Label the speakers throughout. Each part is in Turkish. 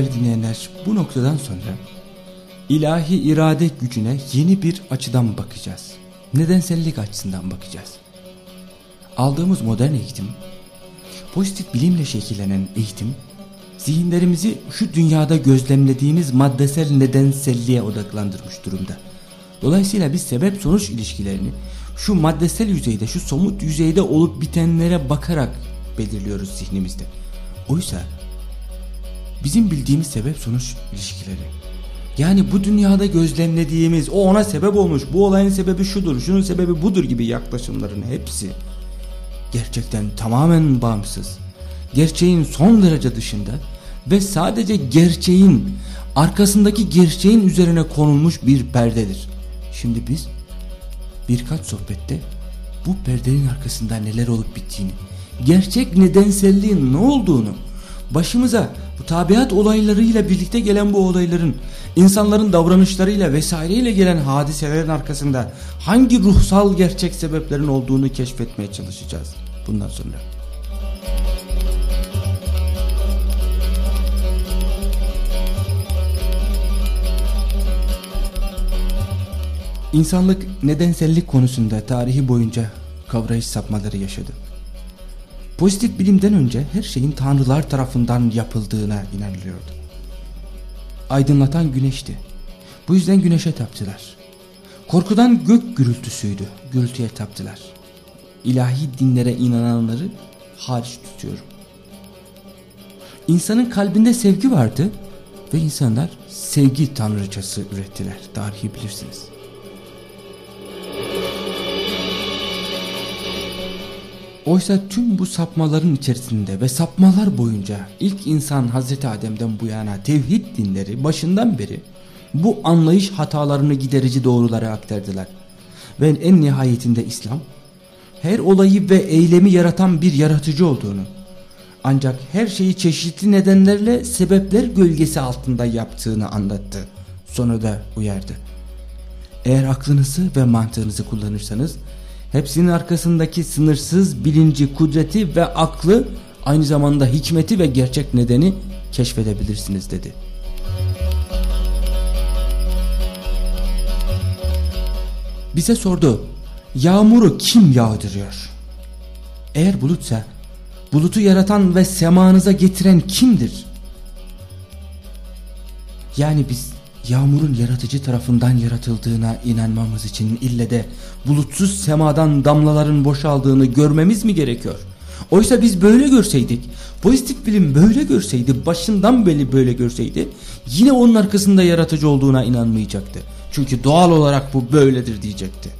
Speaker 1: değerli dinleyenler bu noktadan sonra ilahi irade gücüne yeni bir açıdan bakacağız. Nedensellik açısından bakacağız. Aldığımız modern eğitim, pozitif bilimle şekillenen eğitim, zihinlerimizi şu dünyada gözlemlediğimiz maddesel nedenselliğe odaklandırmış durumda. Dolayısıyla biz sebep sonuç ilişkilerini şu maddesel yüzeyde, şu somut yüzeyde olup bitenlere bakarak belirliyoruz zihnimizde. Oysa bizim bildiğimiz sebep sonuç ilişkileri yani bu dünyada gözlemlediğimiz o ona sebep olmuş bu olayın sebebi şudur şunun sebebi budur gibi yaklaşımların hepsi gerçekten tamamen bağımsız gerçeğin son derece dışında ve sadece gerçeğin arkasındaki gerçeğin üzerine konulmuş bir perdedir. Şimdi biz birkaç sohbette bu perdenin arkasında neler olup bittiğini, gerçek nedenselliğin ne olduğunu, başımıza bu tabiat olaylarıyla birlikte gelen bu olayların insanların davranışlarıyla vesaireyle gelen hadiselerin arkasında hangi ruhsal gerçek sebeplerin olduğunu keşfetmeye çalışacağız bundan sonra. İnsanlık nedensellik konusunda tarihi boyunca kavrayış sapmaları yaşadı. Pozitif bilimden önce her şeyin tanrılar tarafından yapıldığına inanılıyordu. Aydınlatan güneşti. Bu yüzden güneşe taptılar. Korkudan gök gürültüsüydü. Gürültüye taptılar. İlahi dinlere inananları hariç tutuyorum. İnsanın kalbinde sevgi vardı ve insanlar sevgi tanrıçası ürettiler. Tarihi bilirsiniz. Oysa tüm bu sapmaların içerisinde ve sapmalar boyunca ilk insan Hazreti Adem'den bu yana tevhid dinleri başından beri bu anlayış hatalarını giderici doğrulara aktardılar. Ve en nihayetinde İslam her olayı ve eylemi yaratan bir yaratıcı olduğunu ancak her şeyi çeşitli nedenlerle sebepler gölgesi altında yaptığını anlattı. Sonra da uyardı. Eğer aklınızı ve mantığınızı kullanırsanız hepsinin arkasındaki sınırsız bilinci, kudreti ve aklı aynı zamanda hikmeti ve gerçek nedeni keşfedebilirsiniz dedi. Bize sordu yağmuru kim yağdırıyor? Eğer bulutsa bulutu yaratan ve semanıza getiren kimdir? Yani biz yağmurun yaratıcı tarafından yaratıldığına inanmamız için ille de bulutsuz semadan damlaların boşaldığını görmemiz mi gerekiyor? Oysa biz böyle görseydik, pozitif bilim böyle görseydi, başından beri böyle görseydi, yine onun arkasında yaratıcı olduğuna inanmayacaktı. Çünkü doğal olarak bu böyledir diyecekti.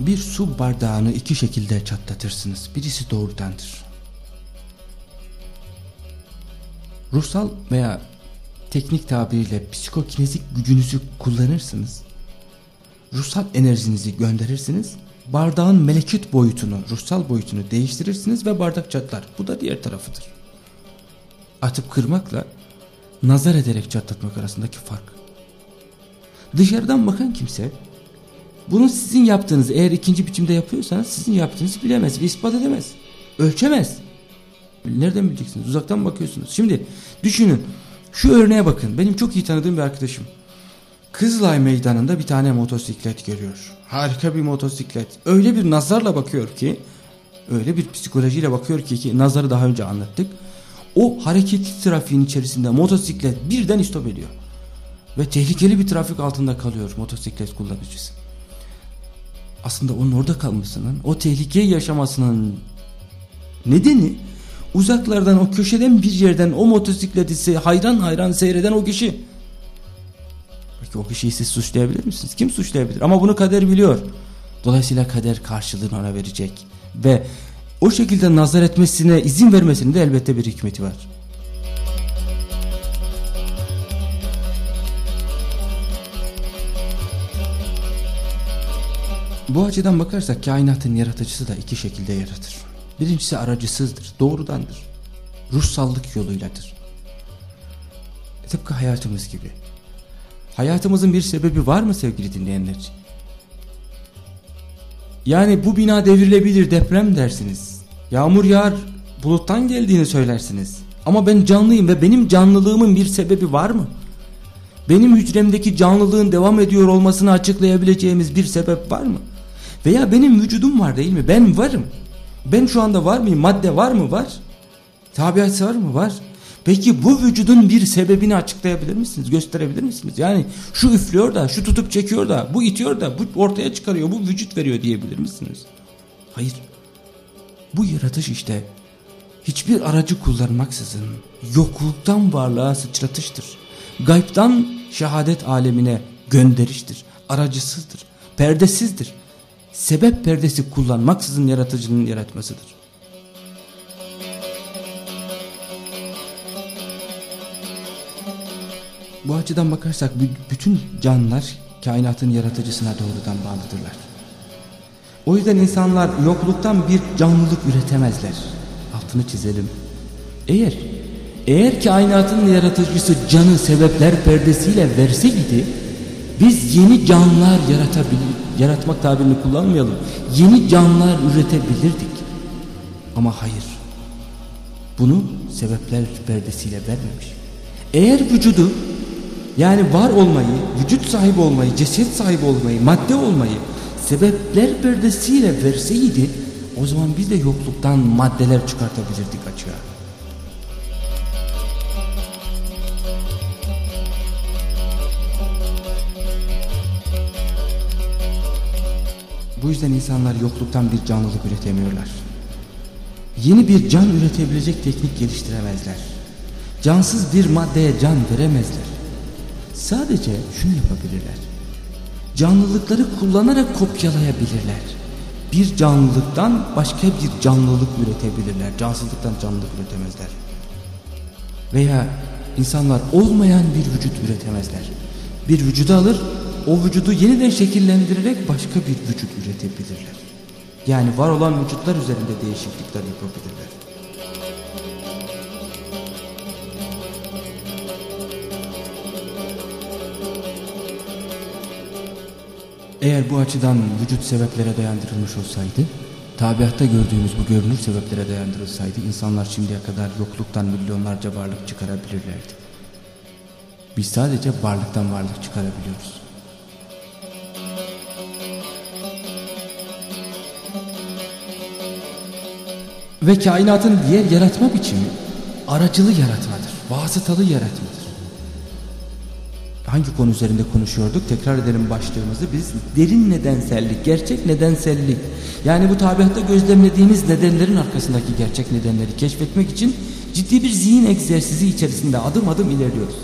Speaker 1: Bir su bardağını iki şekilde çatlatırsınız. Birisi doğrudandır. Ruhsal veya teknik tabiriyle psikokinezik gücünüzü kullanırsınız. Ruhsal enerjinizi gönderirsiniz. Bardağın melekut boyutunu, ruhsal boyutunu değiştirirsiniz ve bardak çatlar. Bu da diğer tarafıdır. Atıp kırmakla nazar ederek çatlatmak arasındaki fark. Dışarıdan bakan kimse bunu sizin yaptığınız eğer ikinci biçimde yapıyorsanız sizin yaptığınızı bilemez ve ispat edemez. Ölçemez. Nereden bileceksiniz? Uzaktan bakıyorsunuz. Şimdi düşünün. Şu örneğe bakın. Benim çok iyi tanıdığım bir arkadaşım. Kızılay meydanında bir tane motosiklet görüyor. Harika bir motosiklet. Öyle bir nazarla bakıyor ki öyle bir psikolojiyle bakıyor ki, ki nazarı daha önce anlattık. O hareketli trafiğin içerisinde motosiklet birden istop ediyor. Ve tehlikeli bir trafik altında kalıyor motosiklet kullanıcısı. Aslında onun orada kalmasının, o tehlikeyi yaşamasının nedeni Uzaklardan o köşeden bir yerden o motosikleti hayran hayran seyreden o kişi. Peki o kişiyi siz suçlayabilir misiniz? Kim suçlayabilir? Ama bunu kader biliyor. Dolayısıyla kader karşılığını ona verecek. Ve o şekilde nazar etmesine izin vermesinin de elbette bir hikmeti var. Bu açıdan bakarsak kainatın yaratıcısı da iki şekilde yaratır. Birincisi aracısızdır, doğrudandır. Ruhsallık yoluyladır. E, tıpkı hayatımız gibi. Hayatımızın bir sebebi var mı sevgili dinleyenler? Yani bu bina devrilebilir deprem dersiniz. Yağmur yağar buluttan geldiğini söylersiniz. Ama ben canlıyım ve benim canlılığımın bir sebebi var mı? Benim hücremdeki canlılığın devam ediyor olmasını açıklayabileceğimiz bir sebep var mı? Veya benim vücudum var değil mi? Ben varım. Ben şu anda var mıyım? Madde var mı? Var. Tabiat var mı? Var. Peki bu vücudun bir sebebini açıklayabilir misiniz? Gösterebilir misiniz? Yani şu üflüyor da, şu tutup çekiyor da, bu itiyor da, bu ortaya çıkarıyor, bu vücut veriyor diyebilir misiniz? Hayır. Bu yaratış işte hiçbir aracı kullanmaksızın yokluktan varlığa sıçratıştır. Gaybtan şehadet alemine gönderiştir. Aracısızdır, perdesizdir. Sebep perdesi kullanmaksızın yaratıcının yaratmasıdır. Bu açıdan bakarsak bütün canlılar kainatın yaratıcısına doğrudan bağlıdırlar. O yüzden insanlar yokluktan bir canlılık üretemezler. Altını çizelim. Eğer eğer kainatın yaratıcısı canı sebepler perdesiyle verseydi biz yeni canlılar yaratabilir, yaratmak tabirini kullanmayalım. Yeni canlılar üretebilirdik. Ama hayır. Bunu sebepler perdesiyle vermemiş. Eğer vücudu yani var olmayı, vücut sahibi olmayı, ceset sahibi olmayı, madde olmayı sebepler perdesiyle verseydi o zaman biz de yokluktan maddeler çıkartabilirdik açığa. Bu yüzden insanlar yokluktan bir canlılık üretemiyorlar. Yeni bir can üretebilecek teknik geliştiremezler. Cansız bir maddeye can veremezler. Sadece şunu yapabilirler. Canlılıkları kullanarak kopyalayabilirler. Bir canlılıktan başka bir canlılık üretebilirler. Cansızlıktan canlılık üretemezler. Veya insanlar olmayan bir vücut üretemezler. Bir vücudu alır, o vücudu yeniden şekillendirerek başka bir vücut üretebilirler. Yani var olan vücutlar üzerinde değişiklikler yapabilirler. Eğer bu açıdan vücut sebeplere dayandırılmış olsaydı, tabiatta gördüğümüz bu görünür sebeplere dayandırılsaydı insanlar şimdiye kadar yokluktan milyonlarca varlık çıkarabilirlerdi. Biz sadece varlıktan varlık çıkarabiliyoruz. Ve kainatın diğer yaratma biçimi aracılı yaratmadır, vasıtalı yaratmadır hangi konu üzerinde konuşuyorduk? Tekrar edelim başlığımızı. Biz derin nedensellik, gerçek nedensellik. Yani bu tabiatta gözlemlediğimiz nedenlerin arkasındaki gerçek nedenleri keşfetmek için ciddi bir zihin egzersizi içerisinde adım adım ilerliyoruz.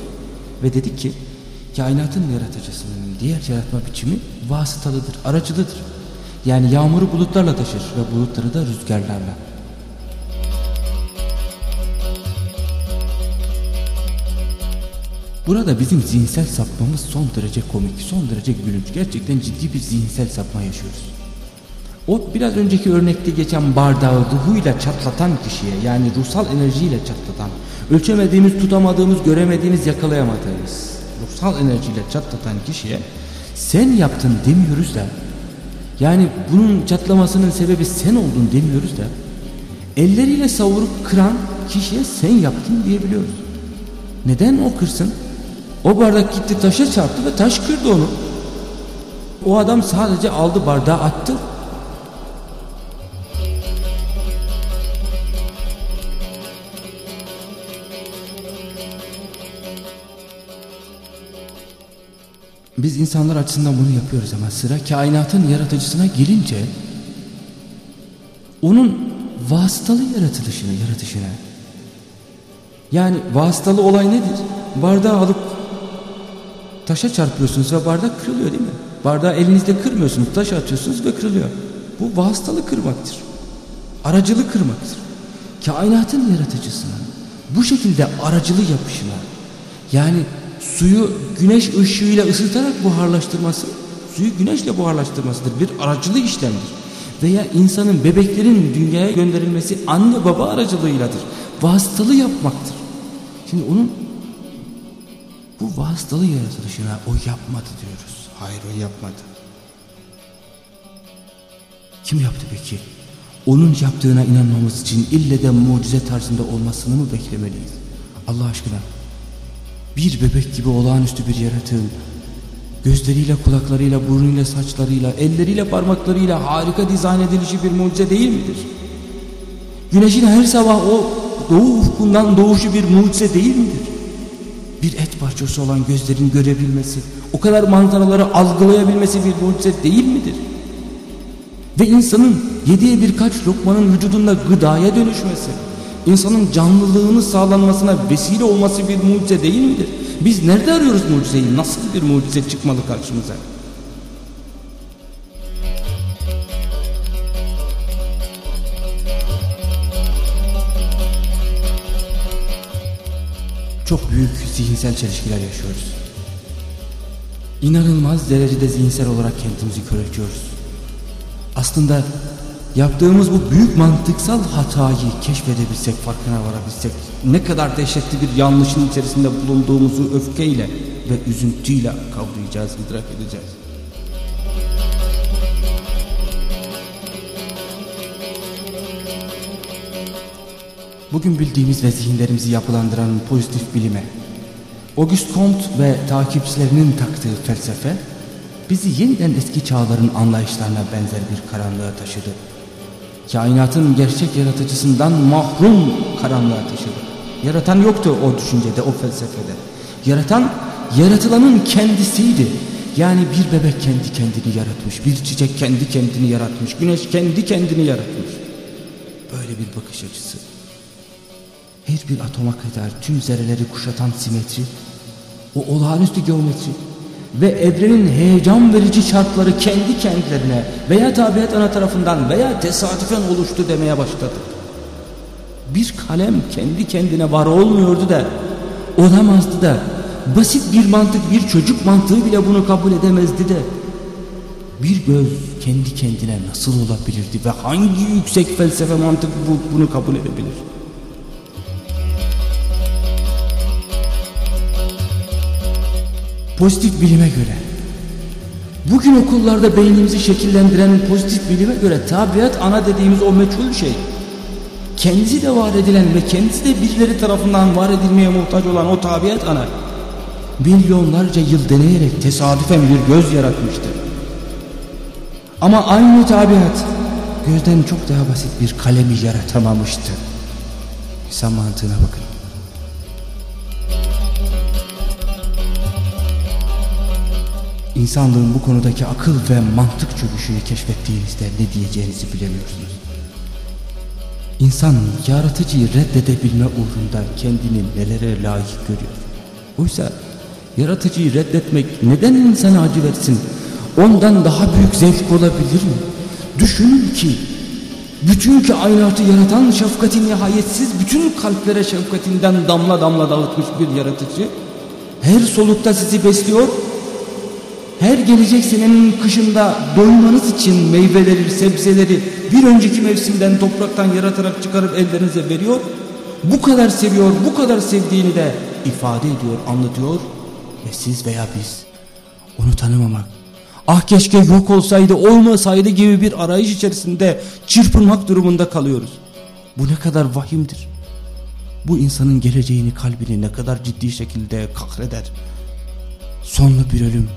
Speaker 1: Ve dedik ki kainatın yaratıcısının diğer yaratma biçimi vasıtalıdır, aracılıdır. Yani yağmuru bulutlarla taşır ve bulutları da rüzgarlarla. Burada bizim zihinsel sapmamız son derece komik, son derece gülünç. Gerçekten ciddi bir zihinsel sapma yaşıyoruz. O biraz önceki örnekte geçen bardağı ruhuyla çatlatan kişiye yani ruhsal enerjiyle çatlatan, ölçemediğimiz, tutamadığımız, göremediğimiz, yakalayamadığımız ruhsal enerjiyle çatlatan kişiye sen yaptın demiyoruz da yani bunun çatlamasının sebebi sen oldun demiyoruz da elleriyle savurup kıran kişiye sen yaptın diyebiliyoruz. Neden o kırsın? O bardak gitti taşa çarptı ve taş kırdı onu. O adam sadece aldı bardağı attı. Biz insanlar açısından bunu yapıyoruz ama sıra kainatın yaratıcısına gelince onun vasıtalı yaratılışına, yaratışına. Yani vasıtalı olay nedir? Bardağı alıp taşa çarpıyorsunuz ve bardak kırılıyor değil mi? Bardağı elinizde kırmıyorsunuz, taş atıyorsunuz ve kırılıyor. Bu vasıtalı kırmaktır. Aracılı kırmaktır. Kainatın yaratıcısına bu şekilde aracılı yapışına yani suyu güneş ışığıyla ısıtarak buharlaştırması suyu güneşle buharlaştırmasıdır. Bir aracılı işlemdir. Veya insanın bebeklerin dünyaya gönderilmesi anne baba aracılığıyladır. Vasıtalı yapmaktır. Şimdi onun bu vasıtalı yaratılışına o yapmadı diyoruz. Hayır o yapmadı. Kim yaptı peki? Onun yaptığına inanmamız için ille de mucize tarzında olmasını mı beklemeliyiz? Allah aşkına bir bebek gibi olağanüstü bir yaratığın gözleriyle, kulaklarıyla, burnuyla, saçlarıyla, elleriyle, parmaklarıyla harika dizayn edilişi bir mucize değil midir? Güneşin her sabah o doğu ufkundan doğuşu bir mucize değil midir? Bir et parçası olan gözlerin görebilmesi, o kadar manzaraları algılayabilmesi bir mucize değil midir? Ve insanın yediği birkaç lokmanın vücudunda gıdaya dönüşmesi, insanın canlılığını sağlanmasına vesile olması bir mucize değil midir? Biz nerede arıyoruz mucizeyi? Nasıl bir mucize çıkmalı karşımıza? Çok büyük zihinsel çelişkiler yaşıyoruz. İnanılmaz derecede zihinsel olarak kendimizi köreltiyoruz. Aslında yaptığımız bu büyük mantıksal hatayı keşfedebilsek, farkına varabilsek, ne kadar dehşetli bir yanlışın içerisinde bulunduğumuzu öfkeyle ve üzüntüyle kavrayacağız, idrak edeceğiz. Bugün bildiğimiz ve zihinlerimizi yapılandıran pozitif bilime, Auguste Comte ve takipçilerinin taktığı felsefe, bizi yeniden eski çağların anlayışlarına benzer bir karanlığa taşıdı. Kainatın gerçek yaratıcısından mahrum karanlığa taşıdı. Yaratan yoktu o düşüncede, o felsefede. Yaratan, yaratılanın kendisiydi. Yani bir bebek kendi kendini yaratmış, bir çiçek kendi kendini yaratmış, güneş kendi kendini yaratmış. Böyle bir bakış açısı. Her bir atoma kadar tüm zerreleri kuşatan simetri, o olağanüstü geometri, ve evrenin heyecan verici şartları kendi kendilerine veya tabiat ana tarafından veya tesadüfen oluştu demeye başladı. Bir kalem kendi kendine var olmuyordu da, olamazdı da, basit bir mantık bir çocuk mantığı bile bunu kabul edemezdi de, bir göz kendi kendine nasıl olabilirdi ve hangi yüksek felsefe mantık bu, bunu kabul edebilir? Pozitif bilime göre bugün okullarda beynimizi şekillendiren pozitif bilime göre tabiat ana dediğimiz o meçhul şey kendisi de var edilen ve kendisi de birileri tarafından var edilmeye muhtaç olan o tabiat ana milyonlarca yıl deneyerek tesadüfen bir göz yaratmıştı. Ama aynı tabiat gözden çok daha basit bir kalemi yaratamamıştı. İnsan mantığına bakın. İnsanlığın bu konudaki akıl ve mantık çöküşünü keşfettiğinizde ne diyeceğinizi bilemiyorsunuz. İnsan yaratıcıyı reddedebilme uğrunda kendini nelere layık görüyor. Oysa yaratıcıyı reddetmek neden insana acı versin? Ondan daha büyük zevk olabilir mi? Düşünün ki bütün kainatı yaratan şefkati nihayetsiz bütün kalplere şefkatinden damla damla dağıtmış bir yaratıcı her solukta sizi besliyor her gelecek senenin kışında doymanız için meyveleri, sebzeleri bir önceki mevsimden topraktan yaratarak çıkarıp ellerinize veriyor. Bu kadar seviyor, bu kadar sevdiğini de ifade ediyor, anlatıyor. Ve siz veya biz onu tanımamak, ah keşke yok olsaydı, olmasaydı gibi bir arayış içerisinde çırpınmak durumunda kalıyoruz. Bu ne kadar vahimdir. Bu insanın geleceğini, kalbini ne kadar ciddi şekilde kahreder. Sonlu bir ölüm,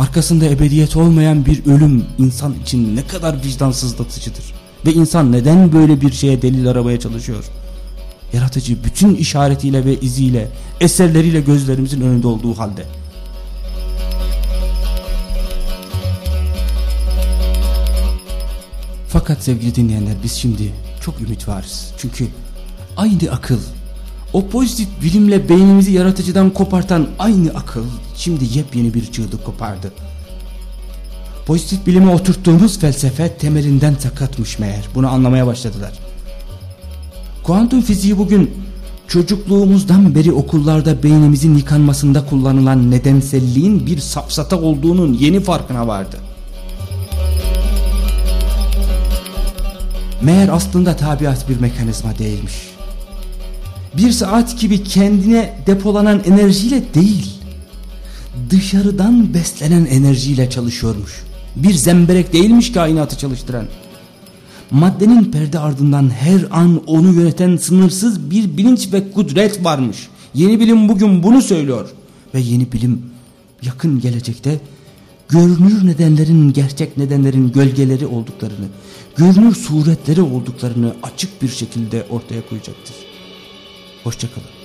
Speaker 1: Arkasında ebediyet olmayan bir ölüm insan için ne kadar vicdansızlatıcıdır. Ve insan neden böyle bir şeye delil aramaya çalışıyor? Yaratıcı bütün işaretiyle ve iziyle, eserleriyle gözlerimizin önünde olduğu halde. Fakat sevgili dinleyenler biz şimdi çok ümit varız. Çünkü aynı akıl, o pozitif bilimle beynimizi yaratıcıdan kopartan aynı akıl şimdi yepyeni bir çığlık kopardı. Pozitif bilime oturttuğumuz felsefe temelinden sakatmış meğer. Bunu anlamaya başladılar. Kuantum fiziği bugün çocukluğumuzdan beri okullarda beynimizin yıkanmasında kullanılan nedenselliğin bir safsata olduğunun yeni farkına vardı. Meğer aslında tabiat bir mekanizma değilmiş bir saat gibi kendine depolanan enerjiyle değil, dışarıdan beslenen enerjiyle çalışıyormuş. Bir zemberek değilmiş kainatı çalıştıran. Maddenin perde ardından her an onu yöneten sınırsız bir bilinç ve kudret varmış. Yeni bilim bugün bunu söylüyor. Ve yeni bilim yakın gelecekte görünür nedenlerin gerçek nedenlerin gölgeleri olduklarını, görünür suretleri olduklarını açık bir şekilde ortaya koyacaktır. Hoşçakalın.